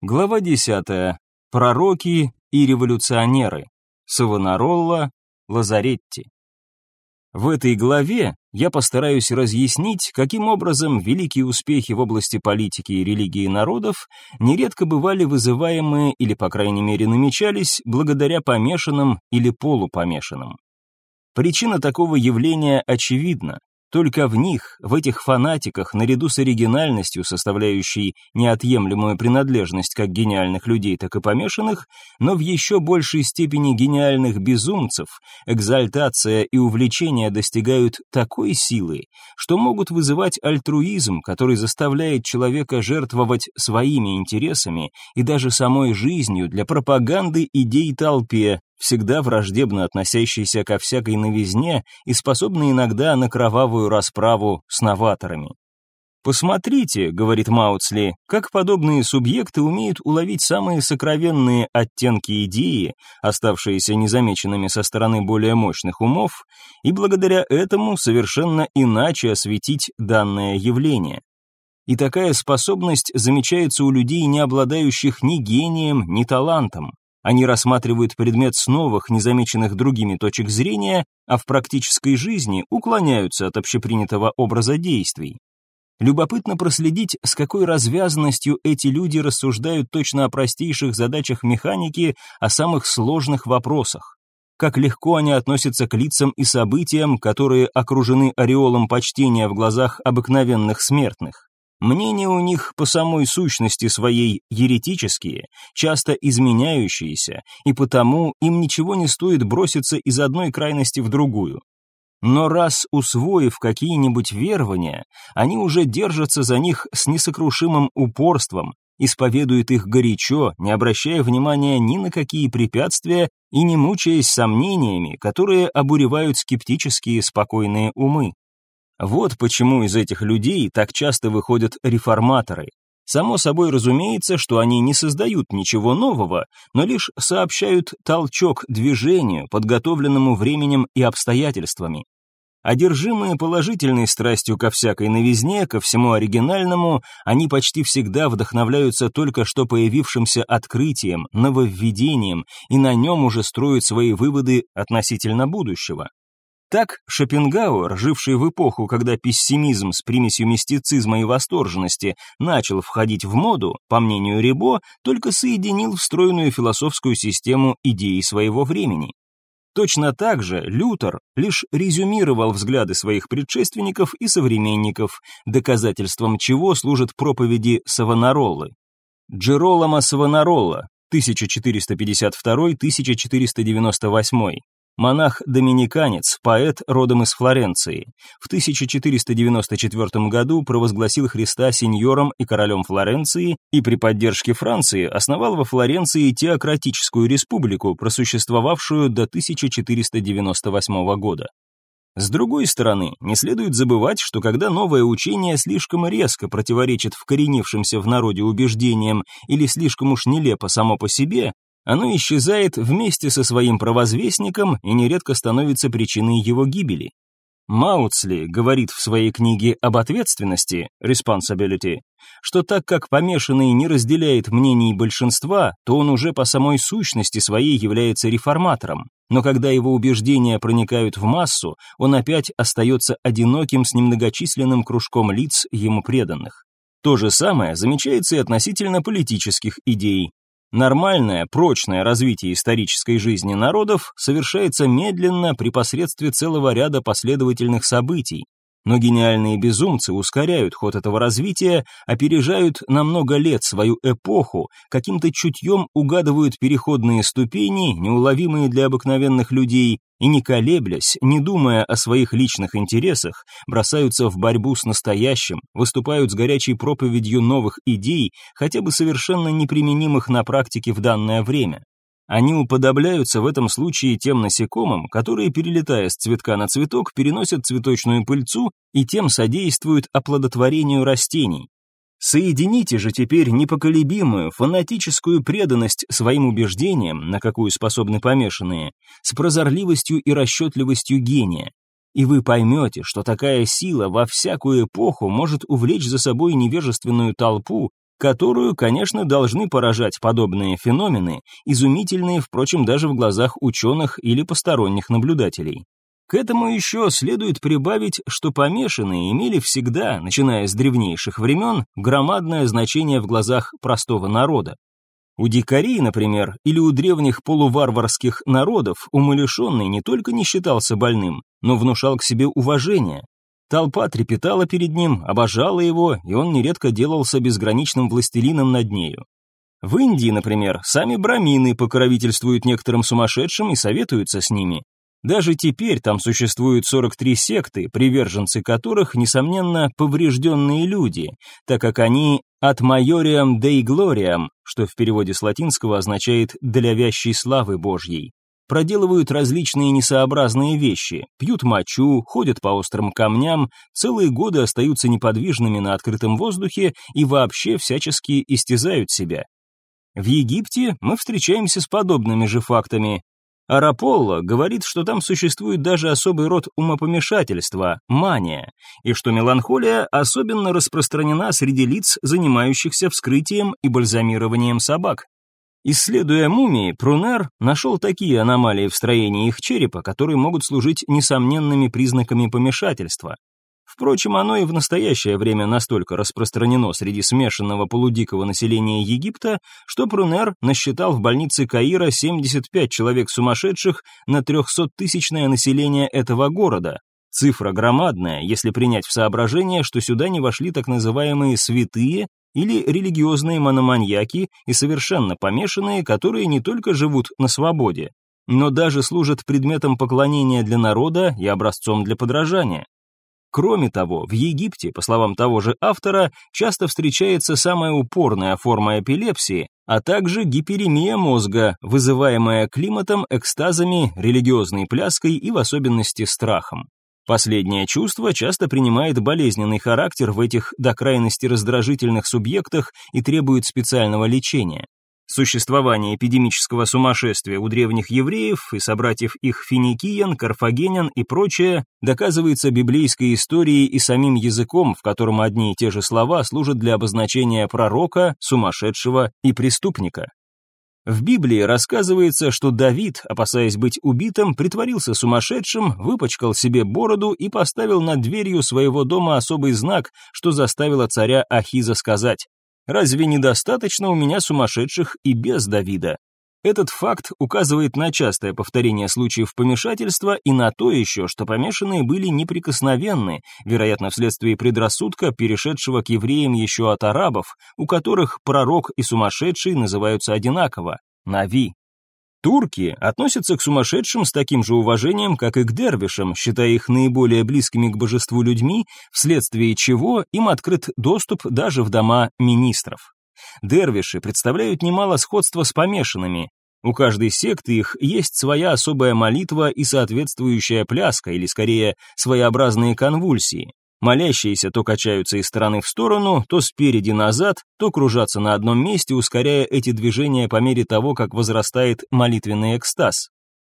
Глава 10. Пророки и революционеры. Савонаролла, Лазаретти. В этой главе я постараюсь разъяснить, каким образом великие успехи в области политики и религии народов нередко бывали вызываемые или, по крайней мере, намечались благодаря помешанным или полупомешанным. Причина такого явления очевидна. Только в них, в этих фанатиках, наряду с оригинальностью, составляющей неотъемлемую принадлежность как гениальных людей, так и помешанных, но в еще большей степени гениальных безумцев, экзальтация и увлечение достигают такой силы, что могут вызывать альтруизм, который заставляет человека жертвовать своими интересами и даже самой жизнью для пропаганды идей толпе, всегда враждебно относящийся ко всякой новизне и способный иногда на кровавую расправу с новаторами. «Посмотрите», — говорит Маутсли, — «как подобные субъекты умеют уловить самые сокровенные оттенки идеи, оставшиеся незамеченными со стороны более мощных умов, и благодаря этому совершенно иначе осветить данное явление. И такая способность замечается у людей, не обладающих ни гением, ни талантом. Они рассматривают предмет с новых, незамеченных другими точек зрения, а в практической жизни уклоняются от общепринятого образа действий. Любопытно проследить, с какой развязанностью эти люди рассуждают точно о простейших задачах механики, о самых сложных вопросах. Как легко они относятся к лицам и событиям, которые окружены ореолом почтения в глазах обыкновенных смертных. Мнения у них по самой сущности своей еретические, часто изменяющиеся, и потому им ничего не стоит броситься из одной крайности в другую. Но раз усвоив какие-нибудь верования, они уже держатся за них с несокрушимым упорством, исповедуют их горячо, не обращая внимания ни на какие препятствия и не мучаясь сомнениями, которые обуревают скептические спокойные умы. Вот почему из этих людей так часто выходят реформаторы. Само собой разумеется, что они не создают ничего нового, но лишь сообщают толчок движению, подготовленному временем и обстоятельствами. Одержимые положительной страстью ко всякой новизне, ко всему оригинальному, они почти всегда вдохновляются только что появившимся открытием, нововведением, и на нем уже строят свои выводы относительно будущего. Так Шопенгауэр, живший в эпоху, когда пессимизм с примесью мистицизма и восторженности начал входить в моду, по мнению Рибо, только соединил встроенную философскую систему идей своего времени. Точно так же Лютер лишь резюмировал взгляды своих предшественников и современников, доказательством чего служат проповеди Савонароллы. Джеролома Савонаролла, 1452-1498, Монах-доминиканец, поэт родом из Флоренции. В 1494 году провозгласил Христа сеньором и королем Флоренции и при поддержке Франции основал во Флоренции теократическую республику, просуществовавшую до 1498 года. С другой стороны, не следует забывать, что когда новое учение слишком резко противоречит вкоренившимся в народе убеждениям или слишком уж нелепо само по себе, оно исчезает вместе со своим провозвестником и нередко становится причиной его гибели. Маутсли говорит в своей книге об ответственности (responsibility), что так как помешанный не разделяет мнений большинства, то он уже по самой сущности своей является реформатором. Но когда его убеждения проникают в массу, он опять остается одиноким с немногочисленным кружком лиц ему преданных. То же самое замечается и относительно политических идей. Нормальное, прочное развитие исторической жизни народов совершается медленно при посредстве целого ряда последовательных событий, но гениальные безумцы ускоряют ход этого развития, опережают на много лет свою эпоху, каким-то чутьем угадывают переходные ступени, неуловимые для обыкновенных людей, и не колеблясь, не думая о своих личных интересах, бросаются в борьбу с настоящим, выступают с горячей проповедью новых идей, хотя бы совершенно неприменимых на практике в данное время. Они уподобляются в этом случае тем насекомым, которые, перелетая с цветка на цветок, переносят цветочную пыльцу и тем содействуют оплодотворению растений. Соедините же теперь непоколебимую, фанатическую преданность своим убеждениям, на какую способны помешанные, с прозорливостью и расчетливостью гения. И вы поймете, что такая сила во всякую эпоху может увлечь за собой невежественную толпу которую, конечно, должны поражать подобные феномены, изумительные, впрочем, даже в глазах ученых или посторонних наблюдателей. К этому еще следует прибавить, что помешанные имели всегда, начиная с древнейших времен, громадное значение в глазах простого народа. У дикарей, например, или у древних полуварварских народов умалишенный не только не считался больным, но внушал к себе уважение. Толпа трепетала перед ним, обожала его, и он нередко делался безграничным властелином над нею. В Индии, например, сами брамины покровительствуют некоторым сумасшедшим и советуются с ними. Даже теперь там существуют 43 секты, приверженцы которых, несомненно, поврежденные люди, так как они от майориам dei gloriam, что в переводе с латинского означает «для вящей славы Божьей», проделывают различные несообразные вещи, пьют мочу, ходят по острым камням, целые годы остаются неподвижными на открытом воздухе и вообще всячески истязают себя. В Египте мы встречаемся с подобными же фактами, Араполло говорит, что там существует даже особый род умопомешательства – мания, и что меланхолия особенно распространена среди лиц, занимающихся вскрытием и бальзамированием собак. Исследуя мумии, Прунер нашел такие аномалии в строении их черепа, которые могут служить несомненными признаками помешательства. Впрочем, оно и в настоящее время настолько распространено среди смешанного полудикого населения Египта, что Прунер насчитал в больнице Каира 75 человек сумасшедших на 300-тысячное население этого города. Цифра громадная, если принять в соображение, что сюда не вошли так называемые «святые», или религиозные мономаньяки и совершенно помешанные, которые не только живут на свободе, но даже служат предметом поклонения для народа и образцом для подражания. Кроме того, в Египте, по словам того же автора, часто встречается самая упорная форма эпилепсии, а также гиперемия мозга, вызываемая климатом, экстазами, религиозной пляской и в особенности страхом. Последнее чувство часто принимает болезненный характер в этих до крайности раздражительных субъектах и требует специального лечения. Существование эпидемического сумасшествия у древних евреев и собратьев их финикиян, карфагенян и прочее доказывается библейской историей и самим языком, в котором одни и те же слова служат для обозначения пророка, сумасшедшего и преступника. В Библии рассказывается, что Давид, опасаясь быть убитым, притворился сумасшедшим, выпачкал себе бороду и поставил над дверью своего дома особый знак, что заставило царя Ахиза сказать Разве недостаточно у меня сумасшедших и без Давида? Этот факт указывает на частое повторение случаев помешательства и на то еще, что помешанные были неприкосновенны, вероятно, вследствие предрассудка, перешедшего к евреям еще от арабов, у которых пророк и сумасшедший называются одинаково – Нави. Турки относятся к сумасшедшим с таким же уважением, как и к дервишам, считая их наиболее близкими к божеству людьми, вследствие чего им открыт доступ даже в дома министров. Дервиши представляют немало сходства с помешанными. У каждой секты их есть своя особая молитва и соответствующая пляска, или скорее своеобразные конвульсии. Молящиеся то качаются из стороны в сторону, то спереди назад, то кружатся на одном месте, ускоряя эти движения по мере того, как возрастает молитвенный экстаз.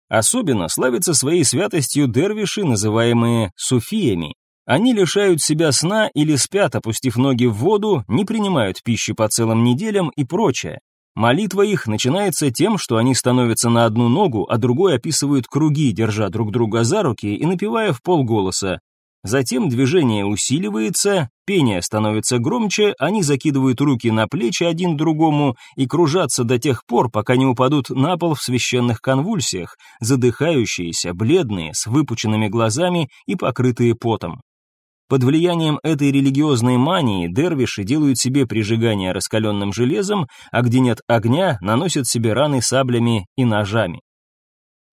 Особенно славятся своей святостью дервиши, называемые суфиями. Они лишают себя сна или спят, опустив ноги в воду, не принимают пищи по целым неделям и прочее. Молитва их начинается тем, что они становятся на одну ногу, а другой описывают круги, держа друг друга за руки и напевая в полголоса Затем движение усиливается, пение становится громче, они закидывают руки на плечи один другому и кружатся до тех пор, пока не упадут на пол в священных конвульсиях, задыхающиеся, бледные, с выпученными глазами и покрытые потом. Под влиянием этой религиозной мании дервиши делают себе прижигание раскаленным железом, а где нет огня, наносят себе раны саблями и ножами.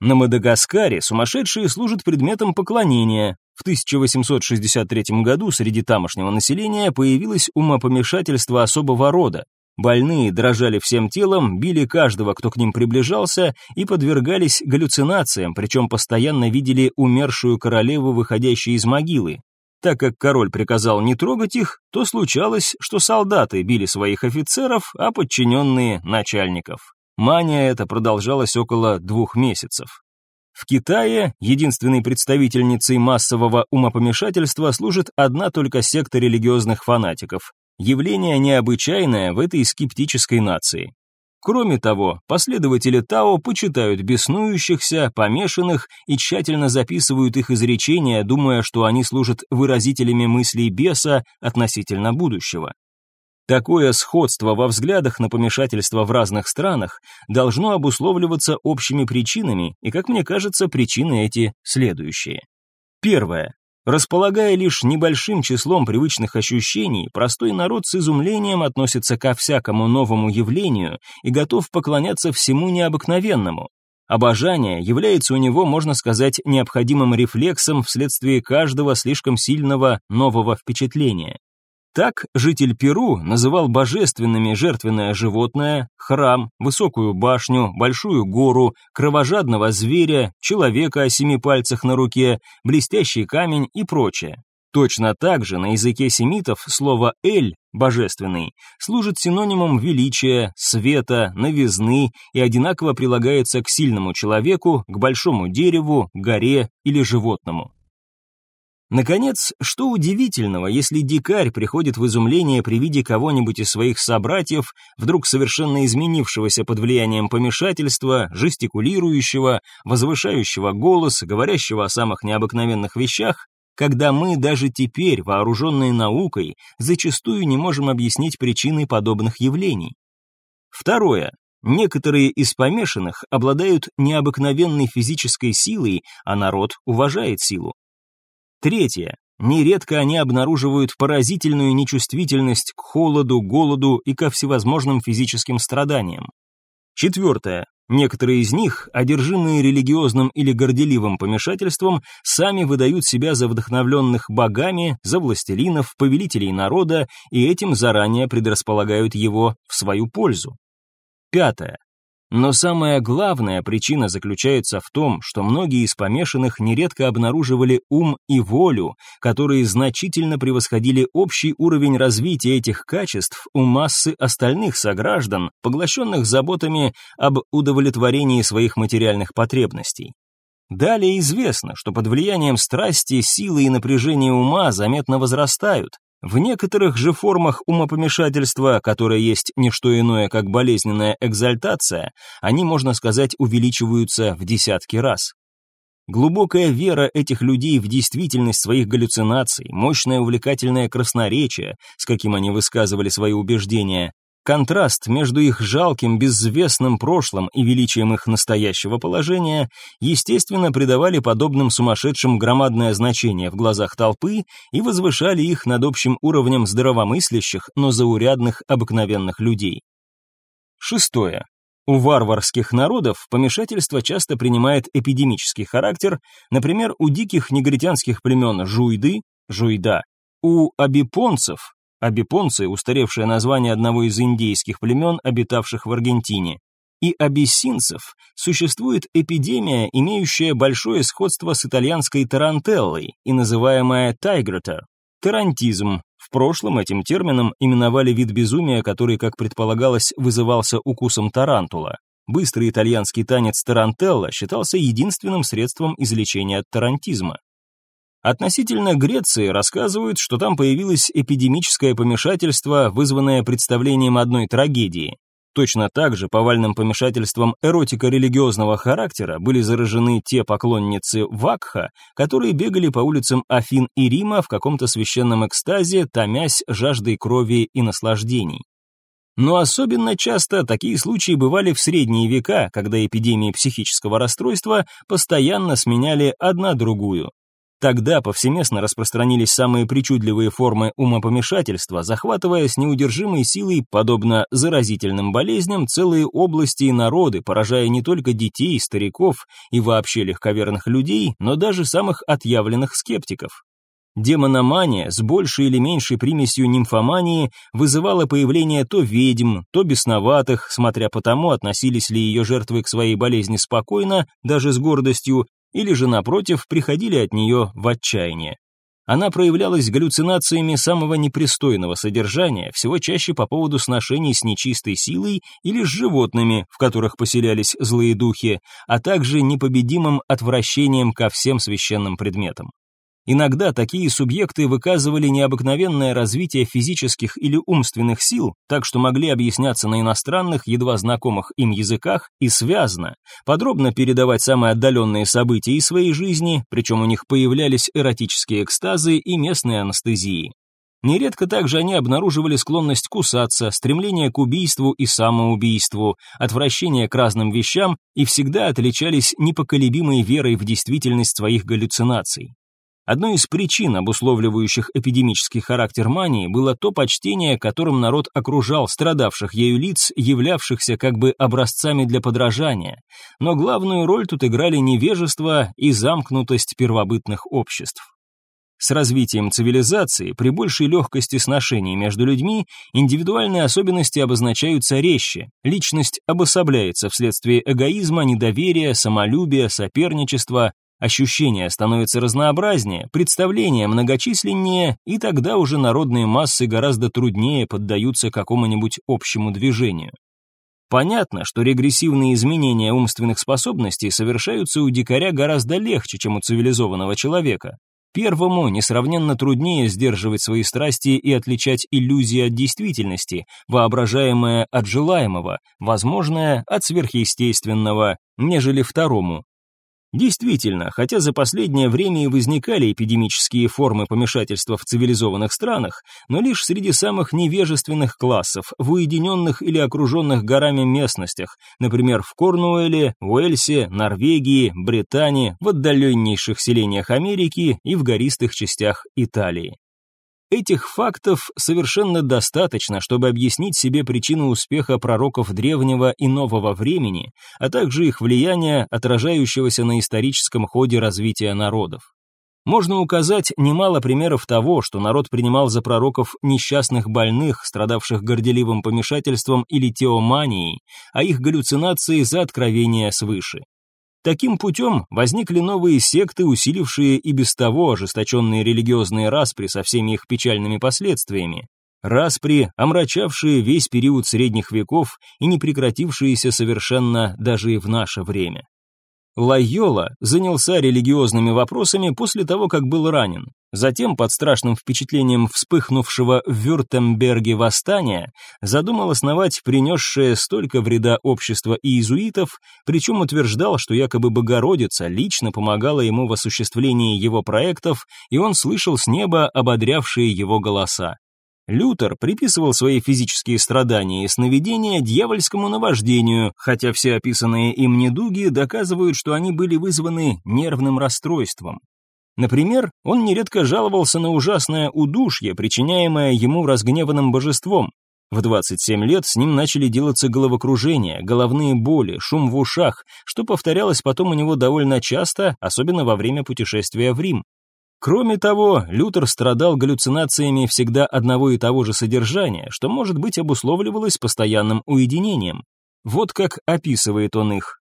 На Мадагаскаре сумасшедшие служат предметом поклонения, в 1863 году среди тамошнего населения появилось умопомешательство особого рода. Больные дрожали всем телом, били каждого, кто к ним приближался, и подвергались галлюцинациям, причем постоянно видели умершую королеву, выходящую из могилы. Так как король приказал не трогать их, то случалось, что солдаты били своих офицеров, а подчиненные – начальников. Мания эта продолжалась около двух месяцев. В Китае единственной представительницей массового умопомешательства служит одна только секта религиозных фанатиков Явление необычайное в этой скептической нации. Кроме того, последователи Тао почитают беснующихся, помешанных и тщательно записывают их изречения, думая, что они служат выразителями мыслей беса относительно будущего. Такое сходство во взглядах на помешательство в разных странах должно обусловливаться общими причинами, и, как мне кажется, причины эти следующие. Первое. Располагая лишь небольшим числом привычных ощущений, простой народ с изумлением относится ко всякому новому явлению и готов поклоняться всему необыкновенному. Обожание является у него, можно сказать, необходимым рефлексом вследствие каждого слишком сильного нового впечатления. Так житель Перу называл божественными жертвенное животное, храм, высокую башню, большую гору, кровожадного зверя, человека о семи пальцах на руке, блестящий камень и прочее. Точно так же на языке семитов слово «эль» – божественный – служит синонимом величия, света, новизны и одинаково прилагается к сильному человеку, к большому дереву, горе или животному. Наконец, что удивительного, если дикарь приходит в изумление при виде кого-нибудь из своих собратьев, вдруг совершенно изменившегося под влиянием помешательства, жестикулирующего, возвышающего голос, говорящего о самых необыкновенных вещах, когда мы даже теперь, вооруженные наукой, зачастую не можем объяснить причины подобных явлений. Второе. Некоторые из помешанных обладают необыкновенной физической силой, а народ уважает силу. Третье. Нередко они обнаруживают поразительную нечувствительность к холоду, голоду и ко всевозможным физическим страданиям. Четвертое. Некоторые из них, одержимые религиозным или горделивым помешательством, сами выдают себя за вдохновленных богами, за властелинов, повелителей народа, и этим заранее предрасполагают его в свою пользу. Пятое. Но самая главная причина заключается в том, что многие из помешанных нередко обнаруживали ум и волю, которые значительно превосходили общий уровень развития этих качеств у массы остальных сограждан, поглощенных заботами об удовлетворении своих материальных потребностей. Далее известно, что под влиянием страсти силы и напряжения ума заметно возрастают, в некоторых же формах умопомешательства, которое есть не что иное, как болезненная экзальтация, они, можно сказать, увеличиваются в десятки раз. Глубокая вера этих людей в действительность своих галлюцинаций, мощное увлекательное красноречие, с каким они высказывали свои убеждения, Контраст между их жалким, безвестным прошлым и величием их настоящего положения, естественно, придавали подобным сумасшедшим громадное значение в глазах толпы и возвышали их над общим уровнем здравомыслящих, но заурядных обыкновенных людей. Шестое. У варварских народов помешательство часто принимает эпидемический характер, например, у диких негритянских племен жуйды, жуйда, у абипонцев, Абипонцы – устаревшее название одного из индейских племен, обитавших в Аргентине. И абиссинцев существует эпидемия, имеющая большое сходство с итальянской тарантеллой и называемая тайгрета – тарантизм. В прошлом этим термином именовали вид безумия, который, как предполагалось, вызывался укусом тарантула. Быстрый итальянский танец тарантелла считался единственным средством излечения от тарантизма. Относительно Греции рассказывают, что там появилось эпидемическое помешательство, вызванное представлением одной трагедии. Точно так же повальным помешательством эротико-религиозного характера были заражены те поклонницы Вакха, которые бегали по улицам Афин и Рима в каком-то священном экстазе, томясь жаждой крови и наслаждений. Но особенно часто такие случаи бывали в средние века, когда эпидемии психического расстройства постоянно сменяли одна другую. Тогда повсеместно распространились самые причудливые формы умопомешательства, захватывая с неудержимой силой, подобно заразительным болезням, целые области и народы, поражая не только детей, стариков и вообще легковерных людей, но даже самых отъявленных скептиков. Демономания с большей или меньшей примесью нимфомании вызывала появление то ведьм, то бесноватых, смотря по тому, относились ли ее жертвы к своей болезни спокойно, даже с гордостью, или же, напротив, приходили от нее в отчаяние. Она проявлялась галлюцинациями самого непристойного содержания, всего чаще по поводу сношений с нечистой силой или с животными, в которых поселялись злые духи, а также непобедимым отвращением ко всем священным предметам. Иногда такие субъекты выказывали необыкновенное развитие физических или умственных сил, так что могли объясняться на иностранных, едва знакомых им языках, и связно, подробно передавать самые отдаленные события из своей жизни, причем у них появлялись эротические экстазы и местные анестезии. Нередко также они обнаруживали склонность кусаться, стремление к убийству и самоубийству, отвращение к разным вещам и всегда отличались непоколебимой верой в действительность своих галлюцинаций. Одной из причин, обусловливающих эпидемический характер мании, было то почтение, которым народ окружал страдавших ею лиц, являвшихся как бы образцами для подражания. Но главную роль тут играли невежество и замкнутость первобытных обществ. С развитием цивилизации, при большей легкости сношений между людьми, индивидуальные особенности обозначаются резче, личность обособляется вследствие эгоизма, недоверия, самолюбия, соперничества, Ощущения становятся разнообразнее, представления многочисленнее, и тогда уже народные массы гораздо труднее поддаются какому-нибудь общему движению. Понятно, что регрессивные изменения умственных способностей совершаются у дикаря гораздо легче, чем у цивилизованного человека. Первому несравненно труднее сдерживать свои страсти и отличать иллюзии от действительности, воображаемое от желаемого, возможное от сверхъестественного, нежели второму, Действительно, хотя за последнее время и возникали эпидемические формы помешательства в цивилизованных странах, но лишь среди самых невежественных классов, в уединенных или окруженных горами местностях, например, в Корнуэле, Уэльсе, Норвегии, Британии, в отдаленнейших селениях Америки и в гористых частях Италии. Этих фактов совершенно достаточно, чтобы объяснить себе причину успеха пророков древнего и нового времени, а также их влияния, отражающегося на историческом ходе развития народов. Можно указать немало примеров того, что народ принимал за пророков несчастных больных, страдавших горделивым помешательством или теоманией, а их галлюцинации за откровения свыше. Таким путем возникли новые секты, усилившие и без того ожесточенные религиозные распри со всеми их печальными последствиями. Распри, омрачавшие весь период средних веков и не прекратившиеся совершенно даже и в наше время. Лайола занялся религиозными вопросами после того, как был ранен. Затем, под страшным впечатлением вспыхнувшего в Вюртемберге восстания, задумал основать принесшее столько вреда общество иезуитов, причем утверждал, что якобы Богородица лично помогала ему в осуществлении его проектов, и он слышал с неба ободрявшие его голоса. Лютер приписывал свои физические страдания и сновидения дьявольскому наваждению, хотя все описанные им недуги доказывают, что они были вызваны нервным расстройством. Например, он нередко жаловался на ужасное удушье, причиняемое ему разгневанным божеством. В 27 лет с ним начали делаться головокружения, головные боли, шум в ушах, что повторялось потом у него довольно часто, особенно во время путешествия в Рим. Кроме того, Лютер страдал галлюцинациями всегда одного и того же содержания, что, может быть, обусловливалось постоянным уединением. Вот как описывает он их.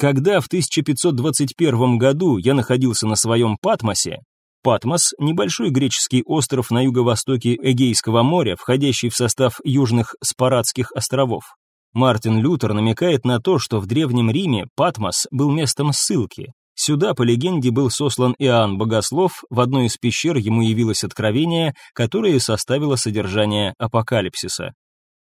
Когда в 1521 году я находился на своем Патмосе, Патмос – небольшой греческий остров на юго-востоке Эгейского моря, входящий в состав южных Спарадских островов. Мартин Лютер намекает на то, что в Древнем Риме Патмос был местом ссылки, Сюда, по легенде, был сослан Иоанн Богослов, в одной из пещер ему явилось откровение, которое составило содержание апокалипсиса.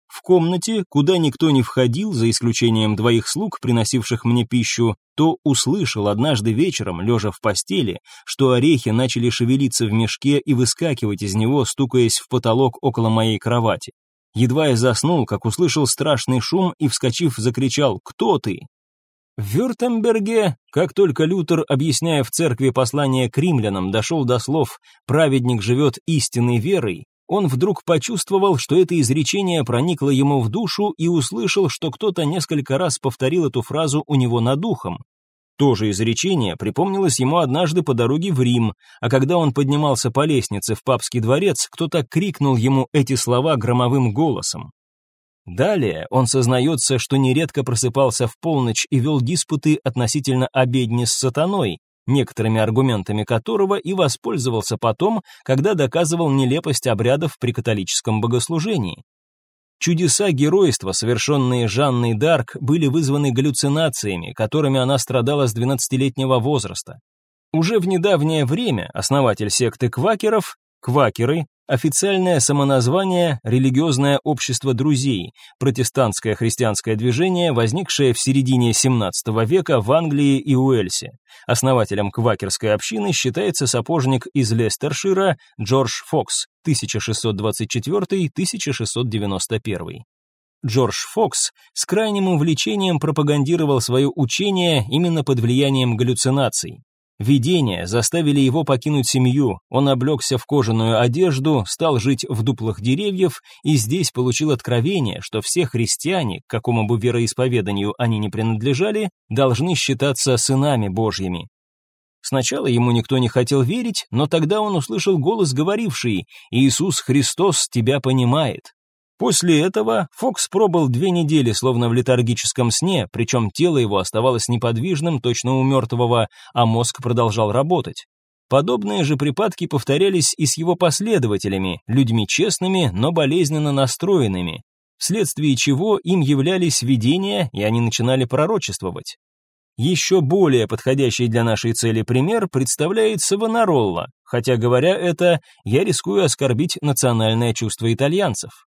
В комнате, куда никто не входил, за исключением двоих слуг, приносивших мне пищу, то услышал однажды вечером, лежа в постели, что орехи начали шевелиться в мешке и выскакивать из него, стукаясь в потолок около моей кровати. Едва я заснул, как услышал страшный шум и, вскочив, закричал «Кто ты?». В Вюртемберге, как только Лютер, объясняя в церкви послание к римлянам, дошел до слов «праведник живет истинной верой», он вдруг почувствовал, что это изречение проникло ему в душу и услышал, что кто-то несколько раз повторил эту фразу у него над ухом. То же изречение припомнилось ему однажды по дороге в Рим, а когда он поднимался по лестнице в папский дворец, кто-то крикнул ему эти слова громовым голосом. Далее он сознается, что нередко просыпался в полночь и вел диспуты относительно обедни с сатаной, некоторыми аргументами которого и воспользовался потом, когда доказывал нелепость обрядов при католическом богослужении. Чудеса геройства, совершенные Жанной Дарк, были вызваны галлюцинациями, которыми она страдала с 12-летнего возраста. Уже в недавнее время основатель секты квакеров, квакеры, официальное самоназвание «Религиозное общество друзей», протестантское христианское движение, возникшее в середине XVII века в Англии и Уэльсе. Основателем квакерской общины считается сапожник из Лестершира Джордж Фокс, 1624-1691. Джордж Фокс с крайним увлечением пропагандировал свое учение именно под влиянием галлюцинаций. Видения заставили его покинуть семью, он облегся в кожаную одежду, стал жить в дуплах деревьев и здесь получил откровение, что все христиане, к какому бы вероисповеданию они ни принадлежали, должны считаться сынами Божьими. Сначала ему никто не хотел верить, но тогда он услышал голос, говоривший «Иисус Христос тебя понимает». После этого Фокс пробыл две недели словно в летаргическом сне, причем тело его оставалось неподвижным, точно у мертвого, а мозг продолжал работать. Подобные же припадки повторялись и с его последователями, людьми честными, но болезненно настроенными, вследствие чего им являлись видения, и они начинали пророчествовать. Еще более подходящий для нашей цели пример представляет Савонаролла, хотя, говоря это, я рискую оскорбить национальное чувство итальянцев.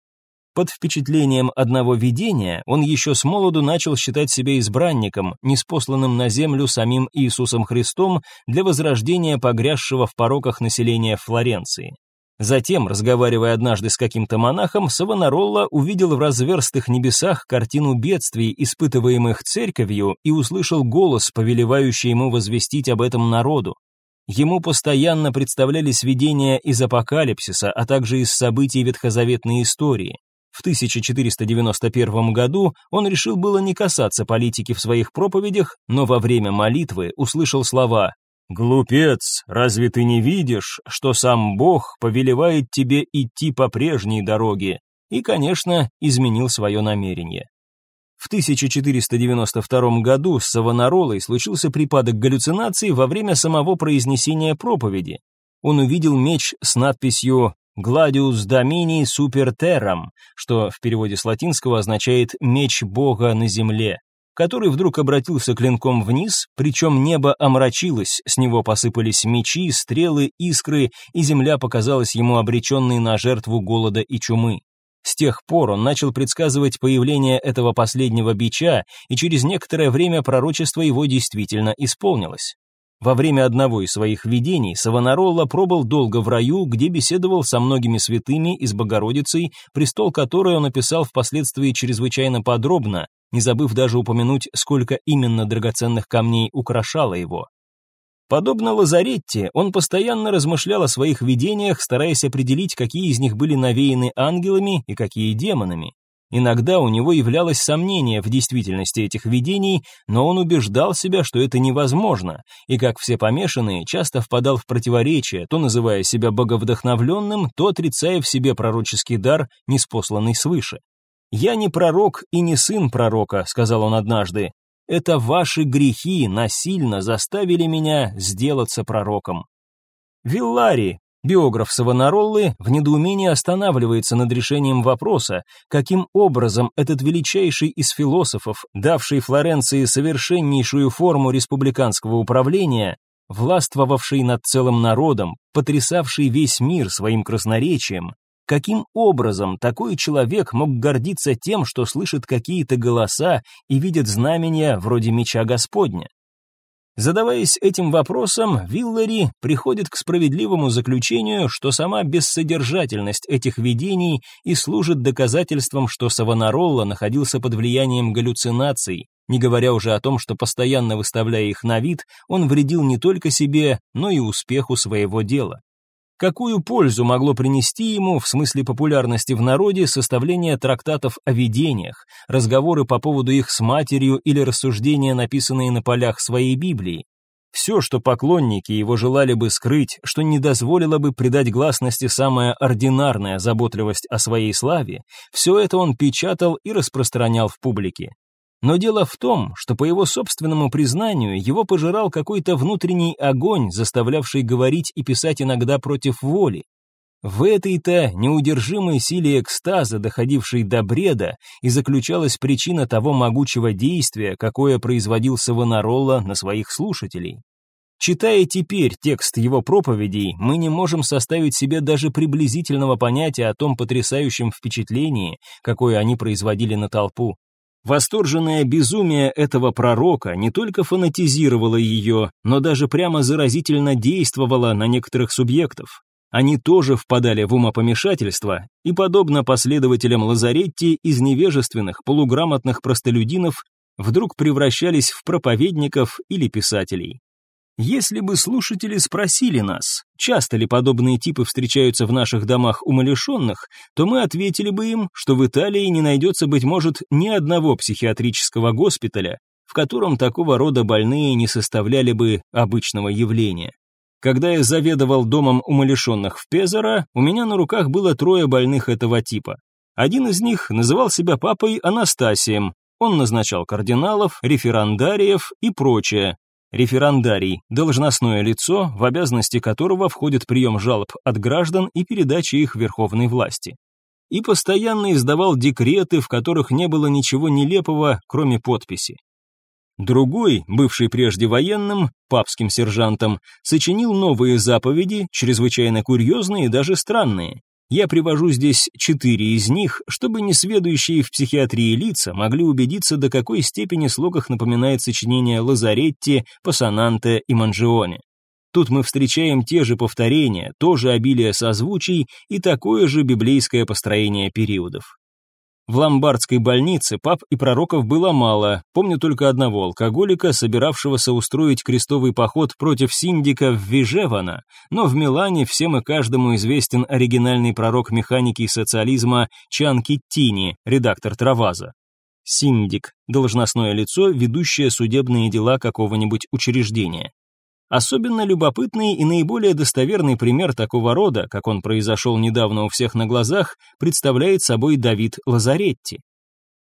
Под впечатлением одного видения он еще с молоду начал считать себя избранником, неспосланным на землю самим Иисусом Христом для возрождения погрязшего в пороках населения Флоренции. Затем, разговаривая однажды с каким-то монахом, Савонаролла увидел в разверстых небесах картину бедствий, испытываемых церковью, и услышал голос, повелевающий ему возвестить об этом народу. Ему постоянно представлялись видения из апокалипсиса, а также из событий ветхозаветной истории. В 1491 году он решил было не касаться политики в своих проповедях, но во время молитвы услышал слова «Глупец, разве ты не видишь, что сам Бог повелевает тебе идти по прежней дороге?» И, конечно, изменил свое намерение. В 1492 году с Савонаролой случился припадок галлюцинаций во время самого произнесения проповеди. Он увидел меч с надписью Гладиус Домини Супер Террам, что в переводе с латинского означает «меч Бога на земле», который вдруг обратился клинком вниз, причем небо омрачилось, с него посыпались мечи, стрелы, искры, и земля показалась ему обреченной на жертву голода и чумы. С тех пор он начал предсказывать появление этого последнего бича, и через некоторое время пророчество его действительно исполнилось. Во время одного из своих видений Савонаролла пробыл долго в раю, где беседовал со многими святыми и с Богородицей, престол которой он описал впоследствии чрезвычайно подробно, не забыв даже упомянуть, сколько именно драгоценных камней украшало его. Подобно Лазаретти, он постоянно размышлял о своих видениях, стараясь определить, какие из них были навеяны ангелами и какие демонами. Иногда у него являлось сомнение в действительности этих видений, но он убеждал себя, что это невозможно, и, как все помешанные, часто впадал в противоречие, то называя себя боговдохновленным, то отрицая в себе пророческий дар, неспосланный свыше. «Я не пророк и не сын пророка», — сказал он однажды. «Это ваши грехи насильно заставили меня сделаться пророком». Виллари, Биограф Савонароллы в недоумении останавливается над решением вопроса, каким образом этот величайший из философов, давший Флоренции совершеннейшую форму республиканского управления, властвовавший над целым народом, потрясавший весь мир своим красноречием, каким образом такой человек мог гордиться тем, что слышит какие-то голоса и видит знамения вроде меча Господня? Задаваясь этим вопросом, Виллари приходит к справедливому заключению, что сама бессодержательность этих видений и служит доказательством, что Савонаролла находился под влиянием галлюцинаций, не говоря уже о том, что постоянно выставляя их на вид, он вредил не только себе, но и успеху своего дела. Какую пользу могло принести ему, в смысле популярности в народе, составление трактатов о видениях, разговоры по поводу их с матерью или рассуждения, написанные на полях своей Библии? Все, что поклонники его желали бы скрыть, что не дозволило бы придать гласности самая ординарная заботливость о своей славе, все это он печатал и распространял в публике. Но дело в том, что по его собственному признанию его пожирал какой-то внутренний огонь, заставлявший говорить и писать иногда против воли. В этой-то неудержимой силе экстаза, доходившей до бреда, и заключалась причина того могучего действия, какое производил Савонаролла на своих слушателей. Читая теперь текст его проповедей, мы не можем составить себе даже приблизительного понятия о том потрясающем впечатлении, какое они производили на толпу. Восторженное безумие этого пророка не только фанатизировало ее, но даже прямо заразительно действовало на некоторых субъектов. Они тоже впадали в умопомешательство и, подобно последователям Лазаретти, из невежественных, полуграмотных простолюдинов вдруг превращались в проповедников или писателей. Если бы слушатели спросили нас, часто ли подобные типы встречаются в наших домах умалишенных, то мы ответили бы им, что в Италии не найдется, быть может, ни одного психиатрического госпиталя, в котором такого рода больные не составляли бы обычного явления. Когда я заведовал домом умалишенных в Пезаро, у меня на руках было трое больных этого типа. Один из них называл себя папой Анастасием, он назначал кардиналов, реферандариев и прочее, Реферандарий – должностное лицо, в обязанности которого входит прием жалоб от граждан и передача их верховной власти. И постоянно издавал декреты, в которых не было ничего нелепого, кроме подписи. Другой, бывший прежде военным, папским сержантом, сочинил новые заповеди, чрезвычайно курьезные и даже странные. Я привожу здесь четыре из них, чтобы несведущие в психиатрии лица могли убедиться, до какой степени слог их напоминает сочинение Лазаретти, Пассананте и Манжионе. Тут мы встречаем те же повторения, то же обилие созвучий и такое же библейское построение периодов. В ломбардской больнице пап и пророков было мало, помню только одного алкоголика, собиравшегося устроить крестовый поход против синдика в Вижевана, но в Милане всем и каждому известен оригинальный пророк механики и социализма Чан Киттини, редактор Траваза. Синдик – должностное лицо, ведущее судебные дела какого-нибудь учреждения. Особенно любопытный и наиболее достоверный пример такого рода, как он произошел недавно у всех на глазах, представляет собой Давид Лазаретти.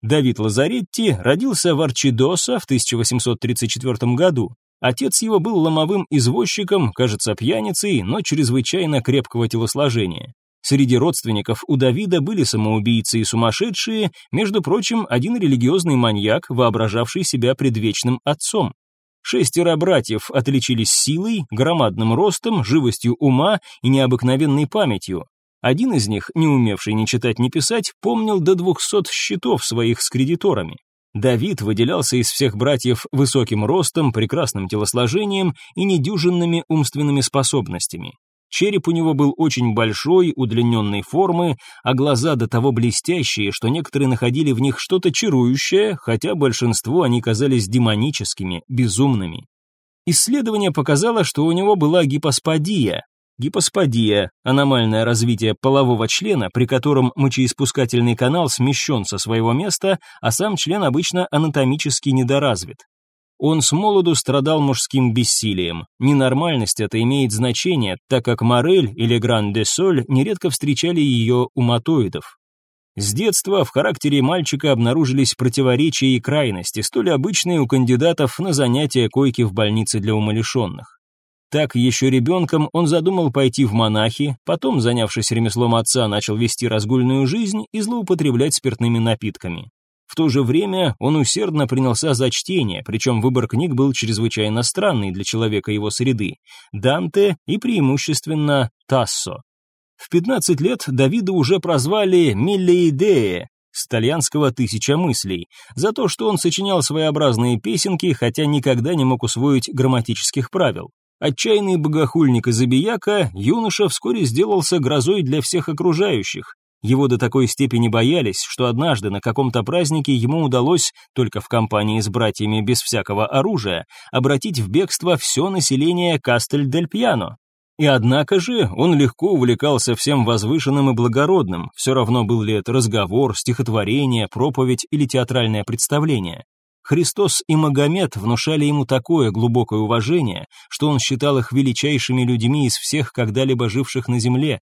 Давид Лазаретти родился в Арчидоса в 1834 году. Отец его был ломовым извозчиком, кажется, пьяницей, но чрезвычайно крепкого телосложения. Среди родственников у Давида были самоубийцы и сумасшедшие, между прочим, один религиозный маньяк, воображавший себя предвечным отцом. Шестеро братьев отличились силой, громадным ростом, живостью ума и необыкновенной памятью. Один из них, не умевший ни читать, ни писать, помнил до двухсот счетов своих с кредиторами. Давид выделялся из всех братьев высоким ростом, прекрасным телосложением и недюжинными умственными способностями. Череп у него был очень большой, удлиненной формы, а глаза до того блестящие, что некоторые находили в них что-то чарующее, хотя большинству они казались демоническими, безумными. Исследование показало, что у него была гипосподия. Гипосподия – аномальное развитие полового члена, при котором мочеиспускательный канал смещен со своего места, а сам член обычно анатомически недоразвит. Он с молоду страдал мужским бессилием. Ненормальность это имеет значение, так как Морель или Гран-де-Соль нередко встречали ее у матоидов. С детства в характере мальчика обнаружились противоречия и крайности, столь обычные у кандидатов на занятия койки в больнице для умалишенных. Так, еще ребенком он задумал пойти в монахи, потом, занявшись ремеслом отца, начал вести разгульную жизнь и злоупотреблять спиртными напитками. В то же время он усердно принялся за чтение, причем выбор книг был чрезвычайно странный для человека его среды – Данте и преимущественно Тассо. В 15 лет Давида уже прозвали «Миллеидея», с итальянского «тысяча мыслей», за то, что он сочинял своеобразные песенки, хотя никогда не мог усвоить грамматических правил. Отчаянный богохульник и забияка, юноша вскоре сделался грозой для всех окружающих, его до такой степени боялись, что однажды на каком-то празднике ему удалось, только в компании с братьями без всякого оружия, обратить в бегство все население Кастель-дель-Пьяно. И однако же он легко увлекался всем возвышенным и благородным, все равно был ли это разговор, стихотворение, проповедь или театральное представление. Христос и Магомед внушали ему такое глубокое уважение, что он считал их величайшими людьми из всех когда-либо живших на земле,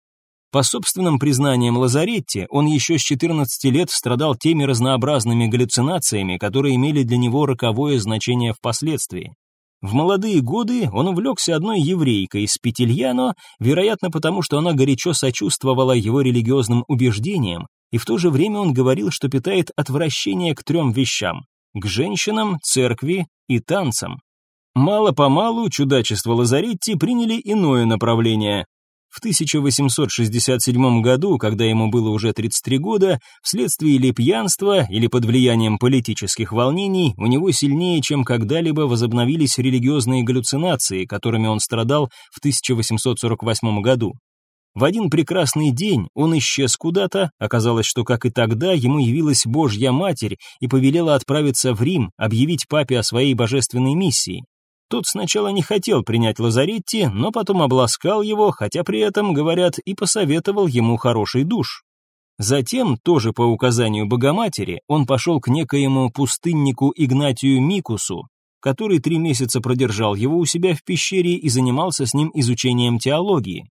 по собственным признаниям Лазаретти, он еще с 14 лет страдал теми разнообразными галлюцинациями, которые имели для него роковое значение впоследствии. В молодые годы он увлекся одной еврейкой из Петельяно, вероятно потому, что она горячо сочувствовала его религиозным убеждениям, и в то же время он говорил, что питает отвращение к трем вещам – к женщинам, церкви и танцам. Мало-помалу чудачества Лазаретти приняли иное направление. В 1867 году, когда ему было уже 33 года, вследствие или пьянства, или под влиянием политических волнений, у него сильнее, чем когда-либо возобновились религиозные галлюцинации, которыми он страдал в 1848 году. В один прекрасный день он исчез куда-то, оказалось, что, как и тогда, ему явилась Божья Матерь и повелела отправиться в Рим, объявить папе о своей божественной миссии. Тот сначала не хотел принять Лазаретти, но потом обласкал его, хотя при этом, говорят, и посоветовал ему хороший душ. Затем, тоже по указанию Богоматери, он пошел к некоему пустыннику Игнатию Микусу, который три месяца продержал его у себя в пещере и занимался с ним изучением теологии.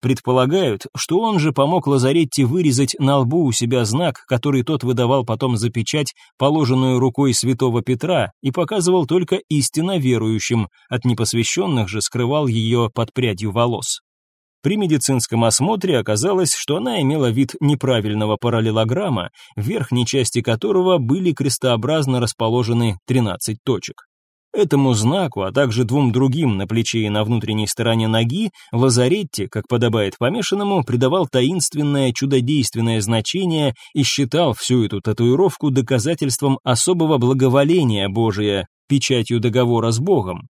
Предполагают, что он же помог Лазаретти вырезать на лбу у себя знак, который тот выдавал потом за печать, положенную рукой святого Петра, и показывал только истинно верующим, от непосвященных же скрывал ее под прядью волос. При медицинском осмотре оказалось, что она имела вид неправильного параллелограмма, в верхней части которого были крестообразно расположены 13 точек. Этому знаку, а также двум другим на плече и на внутренней стороне ноги, Лазаретти, как подобает помешанному, придавал таинственное чудодейственное значение и считал всю эту татуировку доказательством особого благоволения Божия, печатью договора с Богом.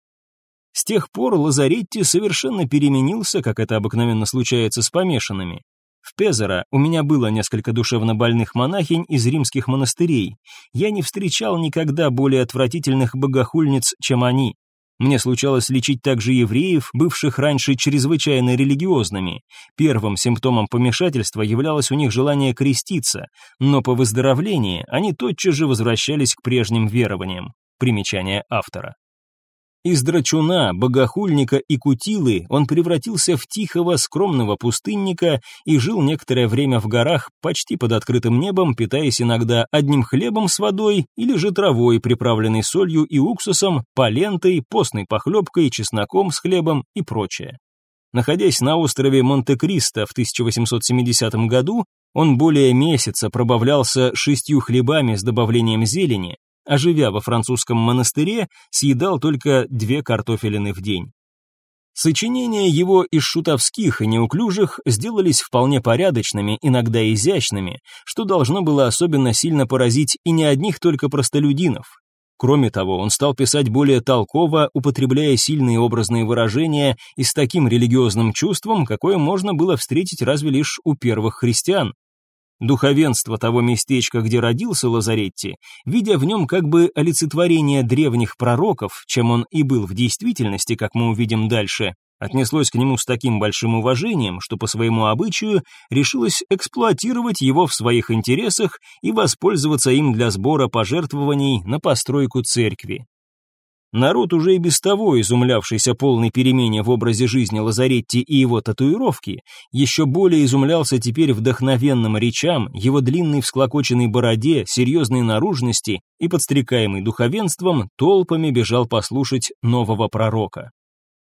С тех пор Лазаретти совершенно переменился, как это обыкновенно случается с помешанными. В Пезеро у меня было несколько душевнобольных монахинь из римских монастырей. Я не встречал никогда более отвратительных богохульниц, чем они. Мне случалось лечить также евреев, бывших раньше чрезвычайно религиозными. Первым симптомом помешательства являлось у них желание креститься, но по выздоровлении они тотчас же возвращались к прежним верованиям. Примечание автора. Из драчуна, богохульника и кутилы он превратился в тихого, скромного пустынника и жил некоторое время в горах, почти под открытым небом, питаясь иногда одним хлебом с водой или же травой, приправленной солью и уксусом, палентой, постной похлебкой, чесноком с хлебом и прочее. Находясь на острове Монте-Кристо в 1870 году, он более месяца пробавлялся шестью хлебами с добавлением зелени, а живя во французском монастыре, съедал только две картофелины в день. Сочинения его из шутовских и неуклюжих сделались вполне порядочными, иногда изящными, что должно было особенно сильно поразить и не одних только простолюдинов. Кроме того, он стал писать более толково, употребляя сильные образные выражения и с таким религиозным чувством, какое можно было встретить разве лишь у первых христиан. Духовенство того местечка, где родился Лазаретти, видя в нем как бы олицетворение древних пророков, чем он и был в действительности, как мы увидим дальше, отнеслось к нему с таким большим уважением, что по своему обычаю решилось эксплуатировать его в своих интересах и воспользоваться им для сбора пожертвований на постройку церкви. Народ, уже и без того изумлявшийся полной перемене в образе жизни Лазаретти и его татуировки, еще более изумлялся теперь вдохновенным речам, его длинной всклокоченной бороде, серьезной наружности и, подстрекаемый духовенством, толпами бежал послушать нового пророка.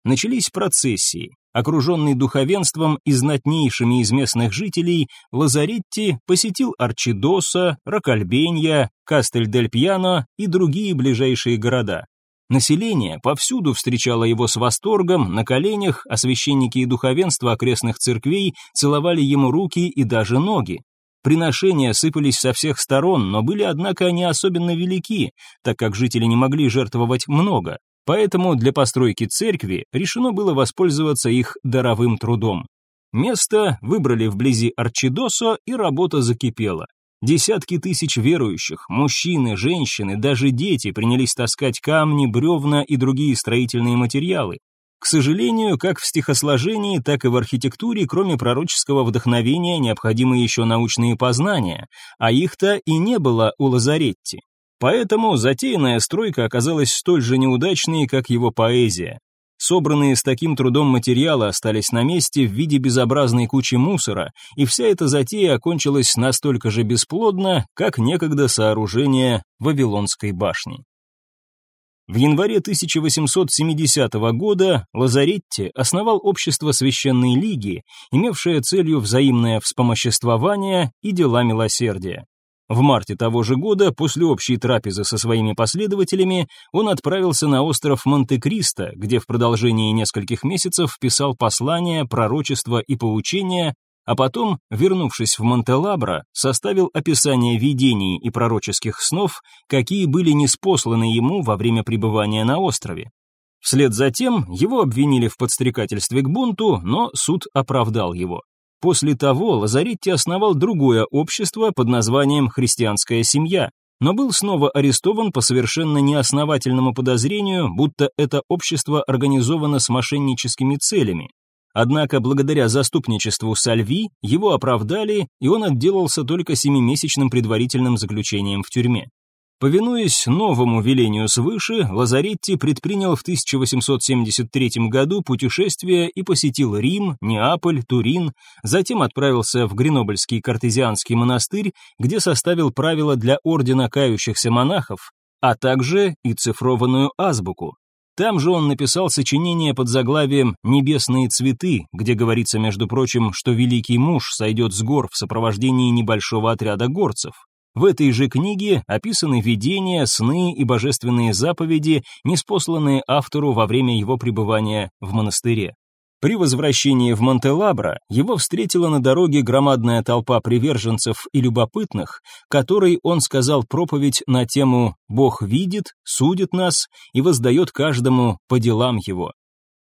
Начались процессии. Окруженный духовенством и знатнейшими из местных жителей, Лазаретти посетил Арчидоса, Рокальбенья, Кастель-дель-Пьяно и другие ближайшие города. Население повсюду встречало его с восторгом, на коленях, а священники и духовенство окрестных церквей целовали ему руки и даже ноги. Приношения сыпались со всех сторон, но были, однако, они особенно велики, так как жители не могли жертвовать много. Поэтому для постройки церкви решено было воспользоваться их даровым трудом. Место выбрали вблизи Арчидосо, и работа закипела. Десятки тысяч верующих, мужчины, женщины, даже дети принялись таскать камни, бревна и другие строительные материалы. К сожалению, как в стихосложении, так и в архитектуре, кроме пророческого вдохновения, необходимы еще научные познания, а их-то и не было у Лазаретти. Поэтому затеянная стройка оказалась столь же неудачной, как его поэзия. Собранные с таким трудом материалы остались на месте в виде безобразной кучи мусора, и вся эта затея окончилась настолько же бесплодно, как некогда сооружение Вавилонской башни. В январе 1870 года Лазаретти основал общество Священной Лиги, имевшее целью взаимное вспомоществование и дела милосердия. В марте того же года, после общей трапезы со своими последователями, он отправился на остров Монте-Кристо, где в продолжении нескольких месяцев писал послания, пророчества и поучения, а потом, вернувшись в Монтелабро, составил описание видений и пророческих снов, какие были неспосланы ему во время пребывания на острове. Вслед за тем его обвинили в подстрекательстве к бунту, но суд оправдал его. После того Лазаретти основал другое общество под названием «Христианская семья», но был снова арестован по совершенно неосновательному подозрению, будто это общество организовано с мошенническими целями. Однако благодаря заступничеству Сальви его оправдали, и он отделался только семимесячным предварительным заключением в тюрьме. Повинуясь новому велению свыше, Лазаретти предпринял в 1873 году путешествие и посетил Рим, Неаполь, Турин, затем отправился в Гренобельский картезианский монастырь, где составил правила для ордена кающихся монахов, а также и цифрованную азбуку. Там же он написал сочинение под заглавием «Небесные цветы», где говорится, между прочим, что великий муж сойдет с гор в сопровождении небольшого отряда горцев. В этой же книге описаны видения, сны и божественные заповеди, неспосланные автору во время его пребывания в монастыре. При возвращении в Монтелабро его встретила на дороге громадная толпа приверженцев и любопытных, которой он сказал проповедь на тему «Бог видит, судит нас и воздает каждому по делам его».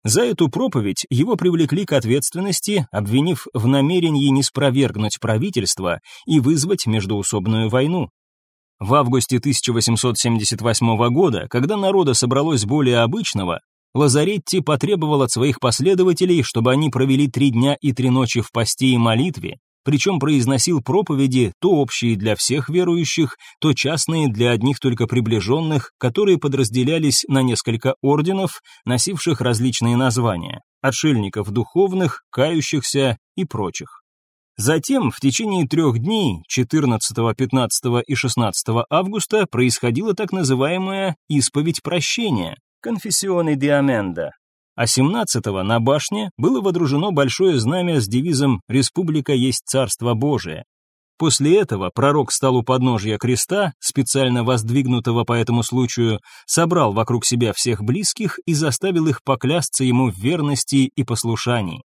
За эту проповедь его привлекли к ответственности, обвинив в намерении не спровергнуть правительство и вызвать междоусобную войну. В августе 1878 года, когда народа собралось более обычного, Лазаретти потребовал от своих последователей, чтобы они провели три дня и три ночи в посте и молитве, причем произносил проповеди, то общие для всех верующих, то частные для одних только приближенных, которые подразделялись на несколько орденов, носивших различные названия, отшельников духовных, кающихся и прочих. Затем в течение трех дней, 14, 15 и 16 августа, происходила так называемая «исповедь прощения», «Конфессионе Диаменда», а 17-го на башне было водружено большое знамя с девизом «Республика есть Царство Божие». После этого пророк стал у подножья креста, специально воздвигнутого по этому случаю, собрал вокруг себя всех близких и заставил их поклясться ему в верности и послушании.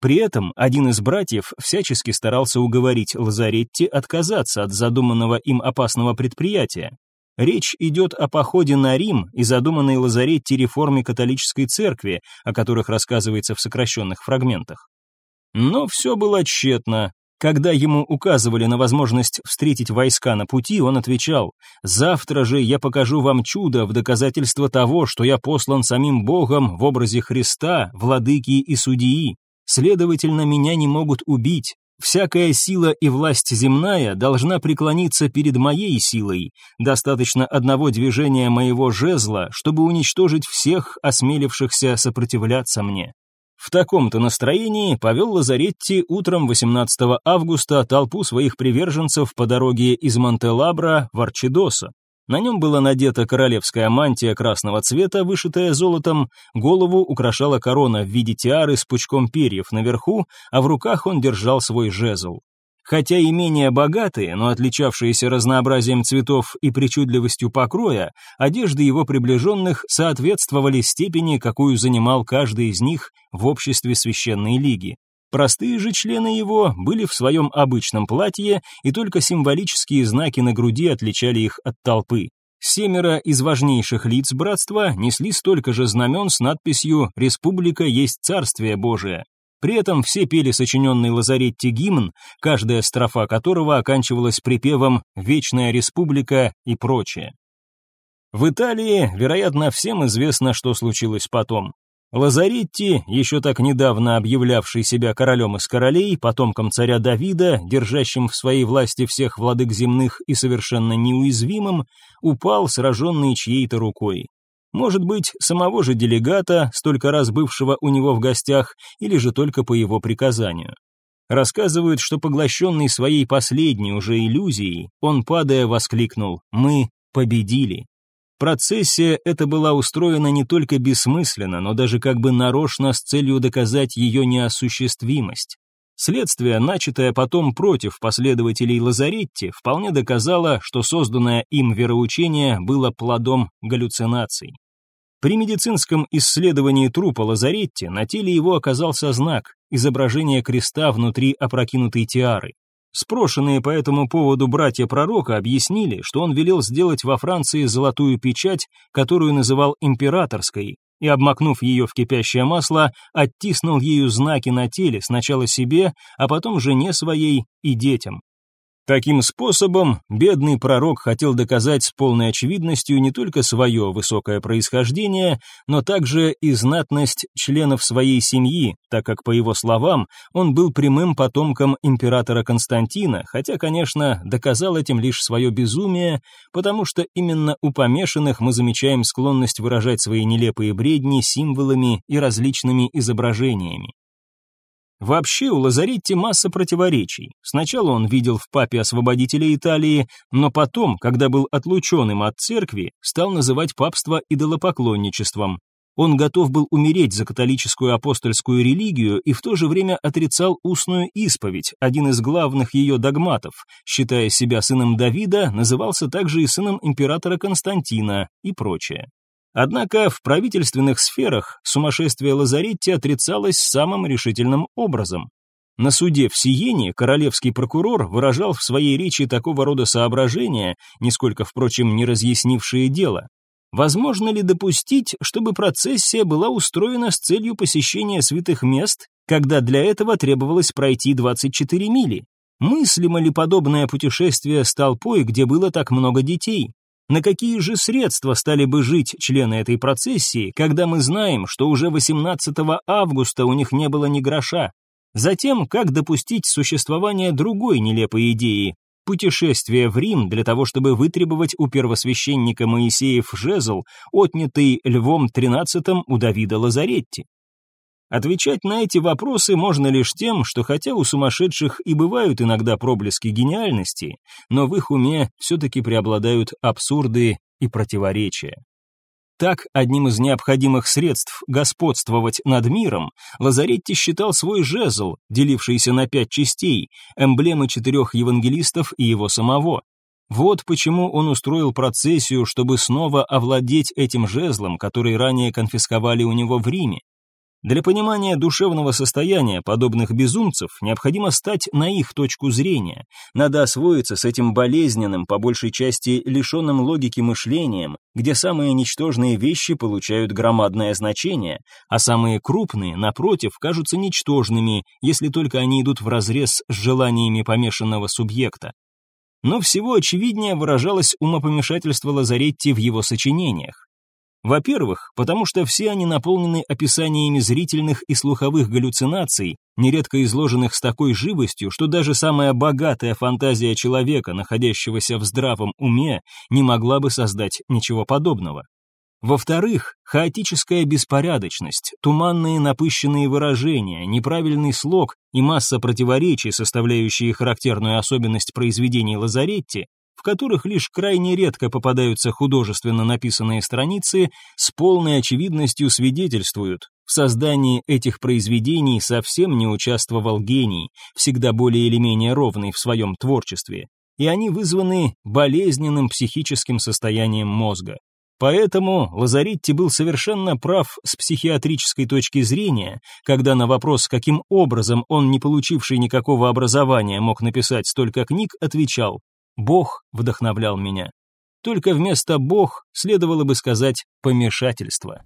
При этом один из братьев всячески старался уговорить Лазаретти отказаться от задуманного им опасного предприятия, Речь идет о походе на Рим и задуманной Лазаретти реформе католической церкви, о которых рассказывается в сокращенных фрагментах. Но все было тщетно. Когда ему указывали на возможность встретить войска на пути, он отвечал, «Завтра же я покажу вам чудо в доказательство того, что я послан самим Богом в образе Христа, владыки и судьи. Следовательно, меня не могут убить, Всякая сила и власть земная должна преклониться перед моей силой. Достаточно одного движения моего жезла, чтобы уничтожить всех, осмелившихся сопротивляться мне. В таком-то настроении повел Лазаретти утром 18 августа толпу своих приверженцев по дороге из Монтелабра в Арчидоса. На нем была надета королевская мантия красного цвета, вышитая золотом, голову украшала корона в виде тиары с пучком перьев наверху, а в руках он держал свой жезл. Хотя и менее богатые, но отличавшиеся разнообразием цветов и причудливостью покроя, одежды его приближенных соответствовали степени, какую занимал каждый из них в обществе священной лиги. Простые же члены его были в своем обычном платье, и только символические знаки на груди отличали их от толпы. Семеро из важнейших лиц братства несли столько же знамен с надписью «Республика есть Царствие Божие». При этом все пели сочиненный Лазаретти гимн, каждая строфа которого оканчивалась припевом «Вечная республика» и прочее. В Италии, вероятно, всем известно, что случилось потом. Лазаретти, еще так недавно объявлявший себя королем из королей, потомком царя Давида, держащим в своей власти всех владык земных и совершенно неуязвимым, упал, сраженный чьей-то рукой. Может быть, самого же делегата, столько раз бывшего у него в гостях, или же только по его приказанию. Рассказывают, что поглощенный своей последней уже иллюзией, он, падая, воскликнул «Мы победили». Процессия эта была устроена не только бессмысленно, но даже как бы нарочно с целью доказать ее неосуществимость. Следствие, начатое потом против последователей Лазаретти, вполне доказало, что созданное им вероучение было плодом галлюцинаций. При медицинском исследовании трупа Лазаретти на теле его оказался знак – изображение креста внутри опрокинутой тиары. Спрошенные по этому поводу братья пророка объяснили, что он велел сделать во Франции золотую печать, которую называл императорской, и, обмакнув ее в кипящее масло, оттиснул ею знаки на теле, сначала себе, а потом жене своей и детям. Таким способом бедный пророк хотел доказать с полной очевидностью не только свое высокое происхождение, но также и знатность членов своей семьи, так как, по его словам, он был прямым потомком императора Константина, хотя, конечно, доказал этим лишь свое безумие, потому что именно у помешанных мы замечаем склонность выражать свои нелепые бредни символами и различными изображениями. Вообще у Лазаретти масса противоречий. Сначала он видел в папе освободителя Италии, но потом, когда был отлучен им от церкви, стал называть папство идолопоклонничеством. Он готов был умереть за католическую апостольскую религию и в то же время отрицал устную исповедь, один из главных ее догматов. Считая себя сыном Давида, назывался также и сыном императора Константина и прочее. Однако в правительственных сферах сумасшествие Лазаретти отрицалось самым решительным образом. На суде в Сиене королевский прокурор выражал в своей речи такого рода соображения, нисколько, впрочем, не разъяснившие дело. Возможно ли допустить, чтобы процессия была устроена с целью посещения святых мест, когда для этого требовалось пройти 24 мили? Мыслимо ли подобное путешествие с толпой, где было так много детей? На какие же средства стали бы жить члены этой процессии, когда мы знаем, что уже 18 августа у них не было ни гроша? Затем, как допустить существование другой нелепой идеи – путешествие в Рим для того, чтобы вытребовать у первосвященника Моисеев жезл, отнятый Львом XIII у Давида Лазаретти? Отвечать на эти вопросы можно лишь тем, что хотя у сумасшедших и бывают иногда проблески гениальности, но в их уме все-таки преобладают абсурды и противоречия. Так, одним из необходимых средств господствовать над миром, Лазаретти считал свой жезл, делившийся на пять частей, эмблемы четырех евангелистов и его самого. Вот почему он устроил процессию, чтобы снова овладеть этим жезлом, который ранее конфисковали у него в Риме. Для понимания душевного состояния подобных безумцев необходимо стать на их точку зрения. Надо освоиться с этим болезненным, по большей части лишенным логики мышлением, где самые ничтожные вещи получают громадное значение, а самые крупные, напротив, кажутся ничтожными, если только они идут вразрез с желаниями помешанного субъекта. Но всего очевиднее выражалось умопомешательство Лазаретти в его сочинениях. Во-первых, потому что все они наполнены описаниями зрительных и слуховых галлюцинаций, нередко изложенных с такой живостью, что даже самая богатая фантазия человека, находящегося в здравом уме, не могла бы создать ничего подобного. Во-вторых, хаотическая беспорядочность, туманные напыщенные выражения, неправильный слог и масса противоречий, составляющие характерную особенность произведений Лазаретти, в которых лишь крайне редко попадаются художественно написанные страницы, с полной очевидностью свидетельствуют, в создании этих произведений совсем не участвовал гений, всегда более или менее ровный в своем творчестве, и они вызваны болезненным психическим состоянием мозга. Поэтому Лазаритти был совершенно прав с психиатрической точки зрения, когда на вопрос, каким образом он, не получивший никакого образования, мог написать столько книг, отвечал Бог вдохновлял меня. Только вместо «бог» следовало бы сказать «помешательство».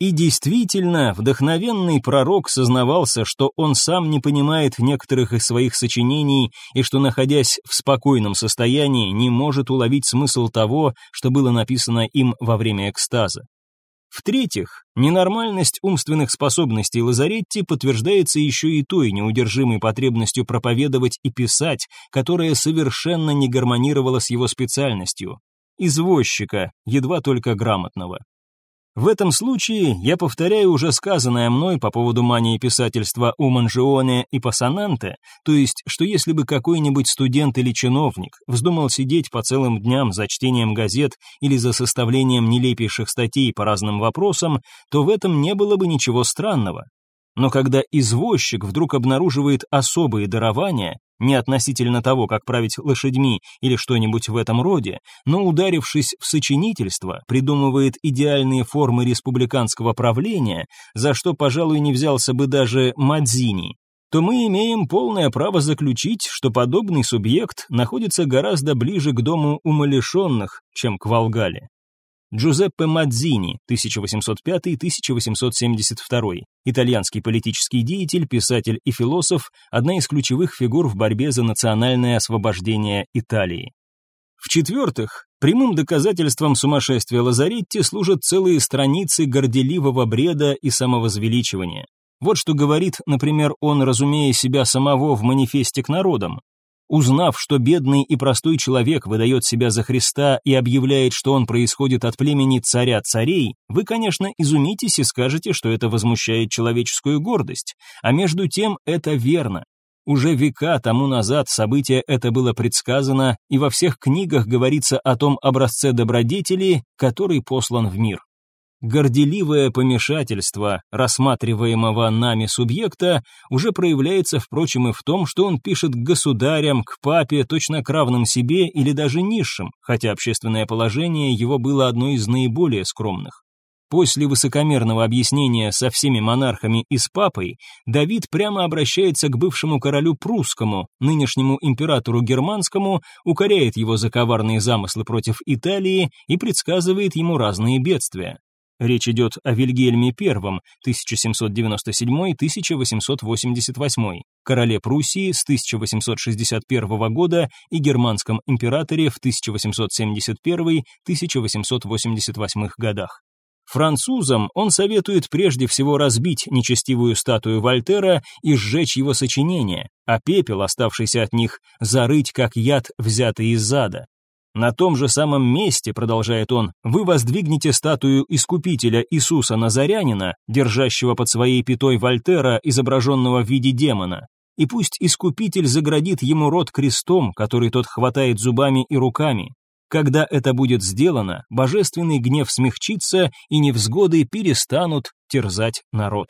И действительно, вдохновенный пророк сознавался, что он сам не понимает некоторых из своих сочинений и что, находясь в спокойном состоянии, не может уловить смысл того, что было написано им во время экстаза. В-третьих, ненормальность умственных способностей Лазаретти подтверждается еще и той неудержимой потребностью проповедовать и писать, которая совершенно не гармонировала с его специальностью – извозчика, едва только грамотного. В этом случае я повторяю уже сказанное мной по поводу мании писательства у Манжионе и Пассананте, то есть, что если бы какой-нибудь студент или чиновник вздумал сидеть по целым дням за чтением газет или за составлением нелепейших статей по разным вопросам, то в этом не было бы ничего странного. Но когда извозчик вдруг обнаруживает особые дарования, не относительно того, как править лошадьми или что-нибудь в этом роде, но ударившись в сочинительство, придумывает идеальные формы республиканского правления, за что, пожалуй, не взялся бы даже Мадзини, то мы имеем полное право заключить, что подобный субъект находится гораздо ближе к дому умалишенных, чем к Волгале. Джузеппе Мадзини, 1805-1872, итальянский политический деятель, писатель и философ, одна из ключевых фигур в борьбе за национальное освобождение Италии. В-четвертых, прямым доказательством сумасшествия Лазаретти служат целые страницы горделивого бреда и самовозвеличивания. Вот что говорит, например, он, разумея себя самого в манифесте к народам. Узнав, что бедный и простой человек выдает себя за Христа и объявляет, что он происходит от племени царя царей, вы, конечно, изумитесь и скажете, что это возмущает человеческую гордость. А между тем это верно. Уже века тому назад событие это было предсказано, и во всех книгах говорится о том образце добродетели, который послан в мир. Горделивое помешательство рассматриваемого нами субъекта уже проявляется, впрочем, и в том, что он пишет к государям, к папе, точно к равным себе или даже низшим, хотя общественное положение его было одно из наиболее скромных. После высокомерного объяснения со всеми монархами и с папой, Давид прямо обращается к бывшему королю прусскому, нынешнему императору германскому, укоряет его за коварные замыслы против Италии и предсказывает ему разные бедствия. Речь идет о Вильгельме I, 1797-1888, короле Пруссии с 1861 года и германском императоре в 1871-1888 годах. Французам он советует прежде всего разбить нечестивую статую Вольтера и сжечь его сочинения, а пепел, оставшийся от них, зарыть как яд, взятый из зада. На том же самом месте, продолжает он, вы воздвигнете статую искупителя Иисуса Назарянина, держащего под своей пятой Вольтера, изображенного в виде демона. И пусть искупитель заградит ему рот крестом, который тот хватает зубами и руками. Когда это будет сделано, божественный гнев смягчится, и невзгоды перестанут терзать народ.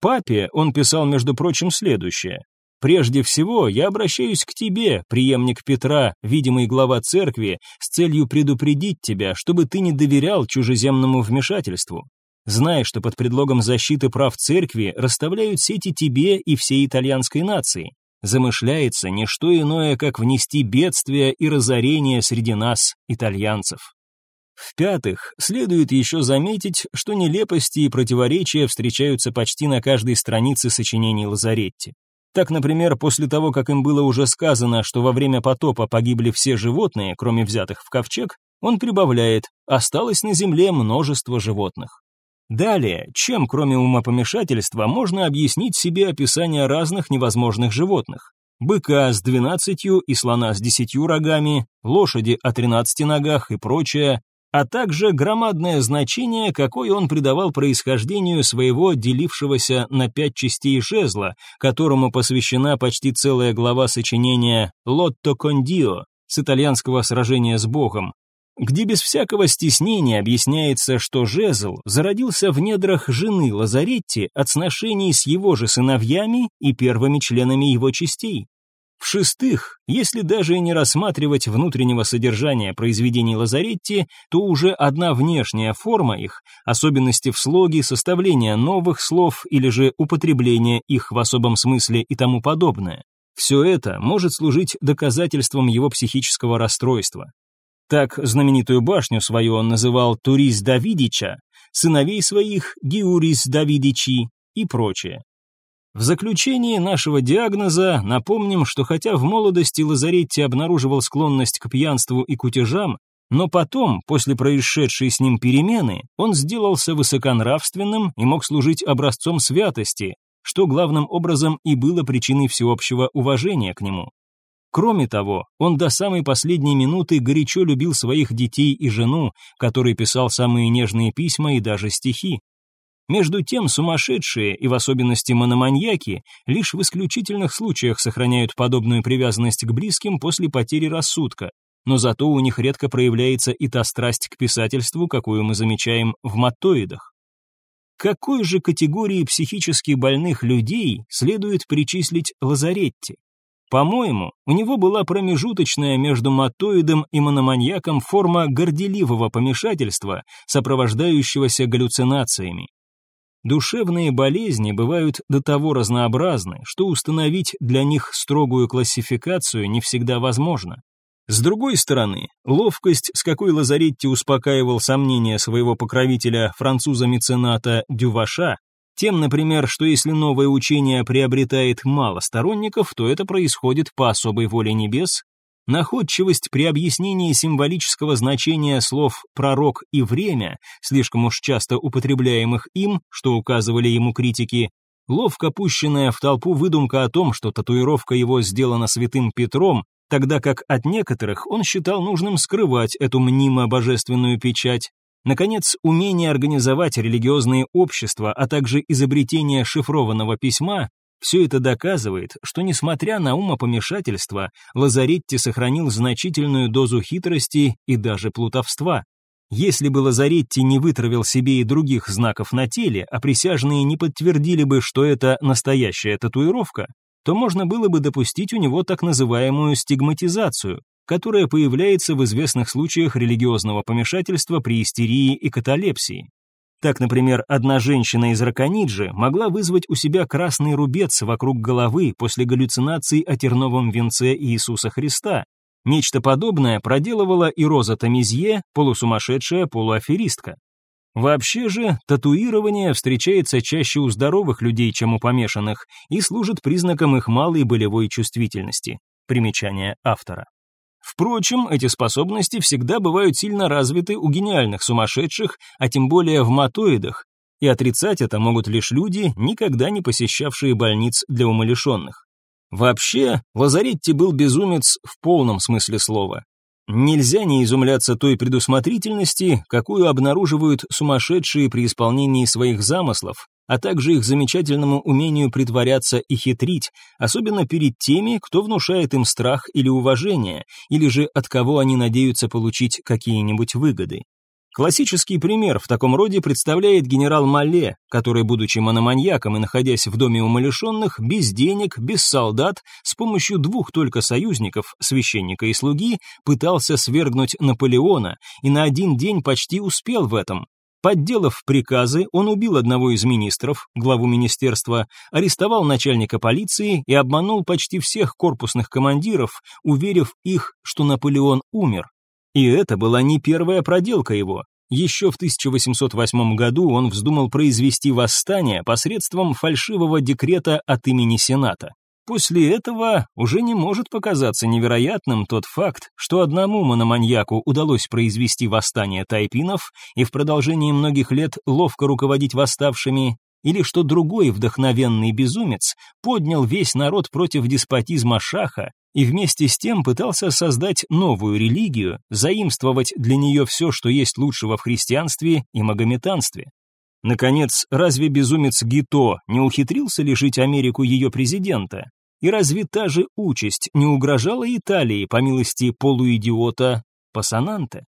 Папе он писал, между прочим, следующее. Прежде всего, я обращаюсь к тебе, преемник Петра, видимый глава церкви, с целью предупредить тебя, чтобы ты не доверял чужеземному вмешательству. Знай, что под предлогом защиты прав церкви расставляют сети тебе и всей итальянской нации. Замышляется не что иное, как внести бедствие и разорение среди нас, итальянцев. В-пятых, следует еще заметить, что нелепости и противоречия встречаются почти на каждой странице сочинений Лазаретти. Так, например, после того, как им было уже сказано, что во время потопа погибли все животные, кроме взятых в ковчег, он прибавляет «осталось на земле множество животных». Далее, чем кроме умопомешательства можно объяснить себе описание разных невозможных животных? Быка с двенадцатью и слона с десятью рогами, лошади о тринадцати ногах и прочее, а также громадное значение, какое он придавал происхождению своего делившегося на пять частей жезла, которому посвящена почти целая глава сочинения «Лотто Кондио» с итальянского сражения с Богом, где без всякого стеснения объясняется, что жезл зародился в недрах жены Лазаретти от сношений с его же сыновьями и первыми членами его частей. В-шестых, если даже и не рассматривать внутреннего содержания произведений Лазаретти, то уже одна внешняя форма их, особенности в слоге, составление новых слов или же употребление их в особом смысле и тому подобное. Все это может служить доказательством его психического расстройства. Так знаменитую башню свою он называл Турис Давидича, сыновей своих Гиурис Давидичи и прочее. В заключении нашего диагноза напомним, что хотя в молодости Лазаретти обнаруживал склонность к пьянству и кутежам, но потом, после происшедшей с ним перемены, он сделался высоконравственным и мог служить образцом святости, что главным образом и было причиной всеобщего уважения к нему. Кроме того, он до самой последней минуты горячо любил своих детей и жену, который писал самые нежные письма и даже стихи. Между тем, сумасшедшие, и в особенности мономаньяки, лишь в исключительных случаях сохраняют подобную привязанность к близким после потери рассудка, но зато у них редко проявляется и та страсть к писательству, какую мы замечаем в маттоидах. к какой же категории психически больных людей следует причислить Лазаретти? По-моему, у него была промежуточная между матоидом и мономаньяком форма горделивого помешательства, сопровождающегося галлюцинациями. Душевные болезни бывают до того разнообразны, что установить для них строгую классификацию не всегда возможно. С другой стороны, ловкость, с какой Лазаретти успокаивал сомнения своего покровителя, француза-мецената Дюваша, тем, например, что если новое учение приобретает мало сторонников, то это происходит по особой воле небес, находчивость при объяснении символического значения слов «пророк» и «время», слишком уж часто употребляемых им, что указывали ему критики, ловко пущенная в толпу выдумка о том, что татуировка его сделана святым Петром, тогда как от некоторых он считал нужным скрывать эту мнимо-божественную печать. Наконец, умение организовать религиозные общества, а также изобретение шифрованного письма все это доказывает, что, несмотря на умопомешательство, Лазаретти сохранил значительную дозу хитрости и даже плутовства. Если бы Лазаретти не вытравил себе и других знаков на теле, а присяжные не подтвердили бы, что это настоящая татуировка, то можно было бы допустить у него так называемую стигматизацию, которая появляется в известных случаях религиозного помешательства при истерии и каталепсии. Так, например, одна женщина из Ракониджи могла вызвать у себя красный рубец вокруг головы после галлюцинаций о терновом венце Иисуса Христа. Нечто подобное проделывала и Роза Тамизье, полусумасшедшая полуаферистка. Вообще же, татуирование встречается чаще у здоровых людей, чем у помешанных, и служит признаком их малой болевой чувствительности. Примечание автора. Впрочем, эти способности всегда бывают сильно развиты у гениальных сумасшедших, а тем более в матоидах, и отрицать это могут лишь люди, никогда не посещавшие больниц для умалишенных. Вообще, Лазаретти был безумец в полном смысле слова. Нельзя не изумляться той предусмотрительности, какую обнаруживают сумасшедшие при исполнении своих замыслов, а также их замечательному умению притворяться и хитрить, особенно перед теми, кто внушает им страх или уважение, или же от кого они надеются получить какие-нибудь выгоды. Классический пример в таком роде представляет генерал Малле, который, будучи мономаньяком и находясь в доме умалишенных, без денег, без солдат, с помощью двух только союзников, священника и слуги, пытался свергнуть Наполеона и на один день почти успел в этом. Подделав приказы, он убил одного из министров, главу министерства, арестовал начальника полиции и обманул почти всех корпусных командиров, уверив их, что Наполеон умер. И это была не первая проделка его. Еще в 1808 году он вздумал произвести восстание посредством фальшивого декрета от имени Сената. После этого уже не может показаться невероятным тот факт, что одному мономаньяку удалось произвести восстание тайпинов и в продолжении многих лет ловко руководить восставшими, или что другой вдохновенный безумец поднял весь народ против деспотизма шаха и вместе с тем пытался создать новую религию, заимствовать для нее все, что есть лучшего в христианстве и магометанстве. Наконец, разве безумец Гито не ухитрился лишить Америку ее президента? И разве та же участь не угрожала Италии по милости полуидиота Пассананте?